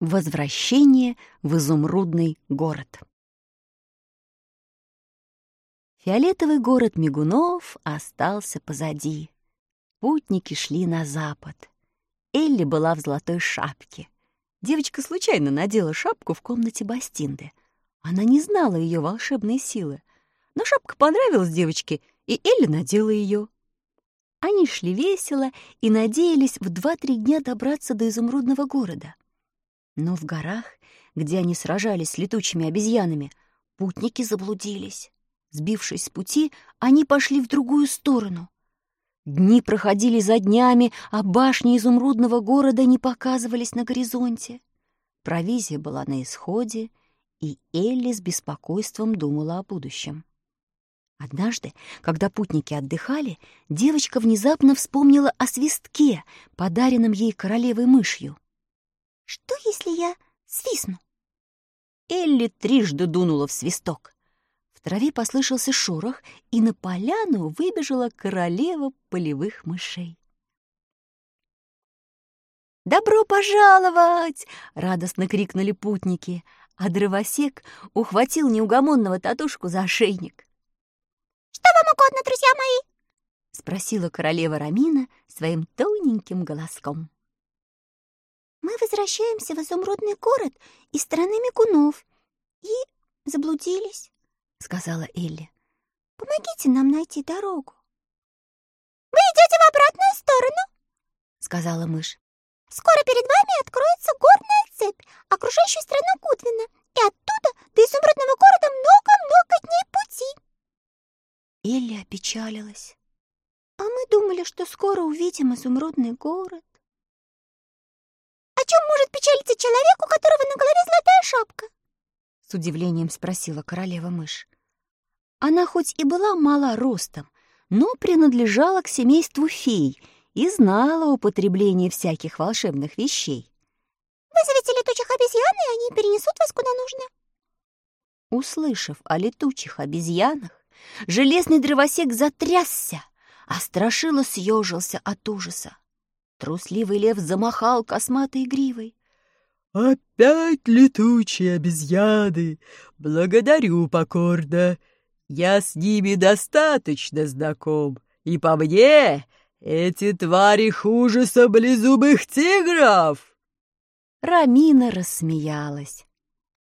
Возвращение в изумрудный город. Фиолетовый город Мигунов остался позади. Путники шли на запад. Элли была в золотой шапке. Девочка случайно надела шапку в комнате Бастинды. Она не знала ее волшебной силы. Но шапка понравилась девочке, и Элли надела ее. Они шли весело и надеялись в два-три дня добраться до изумрудного города. Но в горах, где они сражались с летучими обезьянами, путники заблудились. Сбившись с пути, они пошли в другую сторону. Дни проходили за днями, а башни изумрудного города не показывались на горизонте. Провизия была на исходе, и Элли с беспокойством думала о будущем. Однажды, когда путники отдыхали, девочка внезапно вспомнила о свистке, подаренном ей королевой мышью. Что, если я свистну? Элли трижды дунула в свисток. В траве послышался шорох, и на поляну выбежала королева полевых мышей. «Добро пожаловать!» — радостно крикнули путники, а дровосек ухватил неугомонного татушку за ошейник. «Что вам угодно, друзья мои?» — спросила королева Рамина своим тоненьким голоском. Мы возвращаемся в изумрудный город из страны мигунов и заблудились, — сказала Элли. Помогите нам найти дорогу. Вы идете в обратную сторону, — сказала мышь. Скоро перед вами откроется горная цепь, окружающая страну Гудвина, и оттуда до изумрудного города много-много дней пути. Элли опечалилась. А мы думали, что скоро увидим изумрудный город. Чем может печалиться человек, у которого на голове золотая шапка? С удивлением спросила королева-мышь. Она хоть и была мала ростом, но принадлежала к семейству фей и знала употребление всяких волшебных вещей. «Вызовите летучих обезьян, и они перенесут вас куда нужно». Услышав о летучих обезьянах, железный дровосек затрясся, а страшило съежился от ужаса. Трусливый лев замахал косматой гривой. «Опять летучие обезьяны! Благодарю покорно! Я с ними достаточно знаком, и по мне эти твари хуже саблезубых тигров!» Рамина рассмеялась.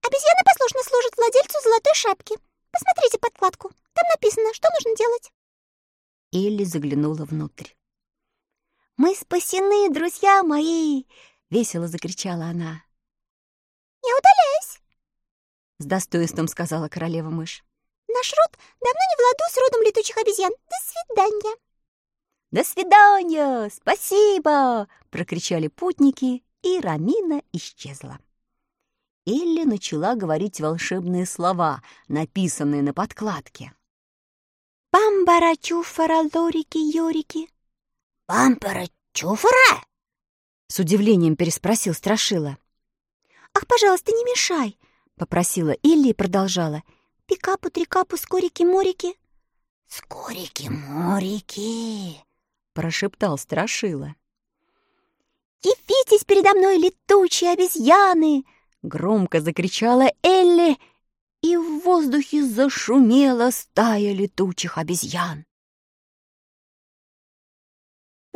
«Обезьяны послушно служат владельцу золотой шапки. Посмотрите подкладку, там написано, что нужно делать». Элли заглянула внутрь. «Мы спасены, друзья мои!» — весело закричала она. «Я удаляюсь!» — с достоинством сказала королева-мышь. «Наш род давно не в ладу с родом летучих обезьян. До свидания!» «До свидания! Спасибо!» — прокричали путники, и Рамина исчезла. Элли начала говорить волшебные слова, написанные на подкладке. «Памбара-чуфара, лорики-йорики!» «Пампера чуфра?» — с удивлением переспросил Страшила. «Ах, пожалуйста, не мешай!» — попросила Илли и продолжала. «Пикапу, трикапу, скорики-морики». «Скорики-морики!» — прошептал Страшила. «Явитесь передо мной, летучие обезьяны!» — громко закричала Элли, и в воздухе зашумела стая летучих обезьян.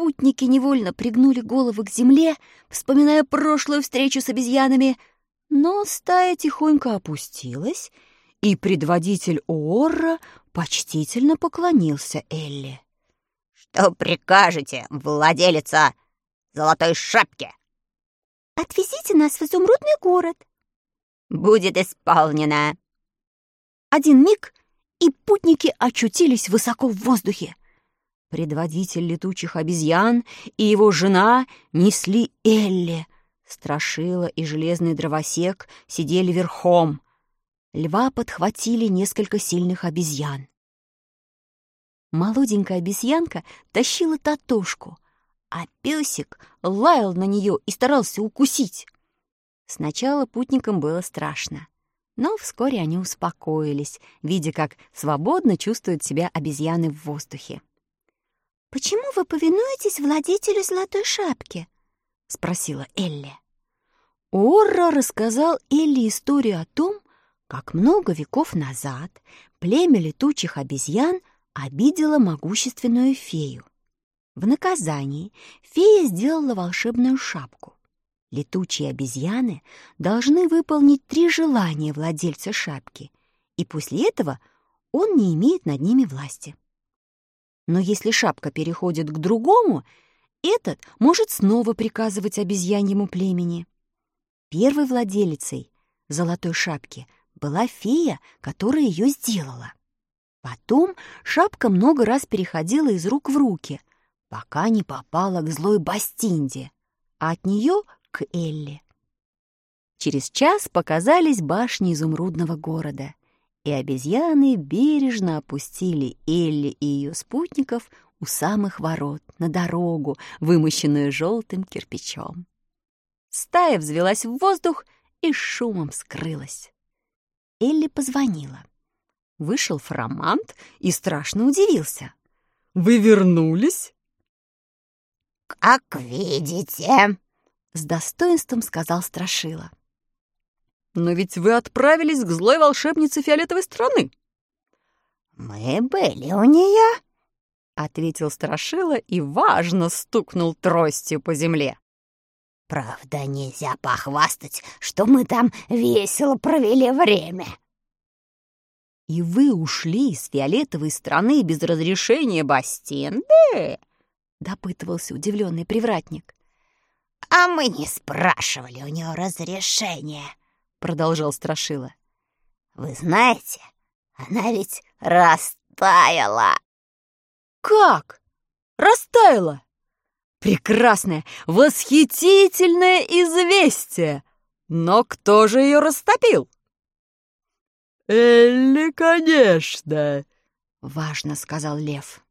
Путники невольно пригнули головы к земле, вспоминая прошлую встречу с обезьянами, но стая тихонько опустилась, и предводитель Уорра почтительно поклонился Элли. «Что прикажете, владелица золотой шапки?» «Отвезите нас в изумрудный город». «Будет исполнено». Один миг, и путники очутились высоко в воздухе. Предводитель летучих обезьян и его жена несли Элли. Страшила и железный дровосек сидели верхом. Льва подхватили несколько сильных обезьян. Молоденькая обезьянка тащила татушку, а песик лаял на нее и старался укусить. Сначала путникам было страшно, но вскоре они успокоились, видя, как свободно чувствуют себя обезьяны в воздухе. «Почему вы повинуетесь владетелю золотой шапки?» — спросила Элли. Орра рассказал Элли историю о том, как много веков назад племя летучих обезьян обидело могущественную фею. В наказании фея сделала волшебную шапку. Летучие обезьяны должны выполнить три желания владельца шапки, и после этого он не имеет над ними власти. Но если шапка переходит к другому, этот может снова приказывать обезьяньему племени. Первой владелицей золотой шапки была фея, которая ее сделала. Потом шапка много раз переходила из рук в руки, пока не попала к злой Бастинде, а от нее к Элли. Через час показались башни изумрудного города, и обезьяны бережно опустили Элли и ее спутников у самых ворот на дорогу, вымощенную желтым кирпичом. Стая взвелась в воздух и шумом скрылась. Элли позвонила. Вышел фромант и страшно удивился. «Вы вернулись?» «Как видите», — с достоинством сказал Страшила. «Но ведь вы отправились к злой волшебнице фиолетовой страны». «Мы были у нее», — ответил Страшила и важно стукнул тростью по земле. «Правда, нельзя похвастать, что мы там весело провели время». «И вы ушли из фиолетовой страны без разрешения Бастенды?» — допытывался удивленный привратник. «А мы не спрашивали у нее разрешения», — продолжал Страшила. «Вы знаете, она ведь растаяла». «Как? Растаяла? Прекрасное, восхитительное известие! Но кто же ее растопил?» «Элли, конечно!» — важно сказал Лев.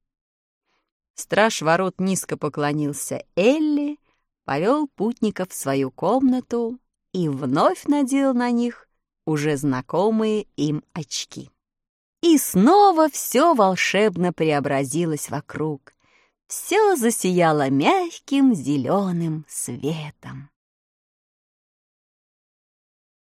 Страж ворот низко поклонился Элли, повел путников в свою комнату и вновь надел на них уже знакомые им очки. И снова все волшебно преобразилось вокруг. Все засияло мягким зеленым светом.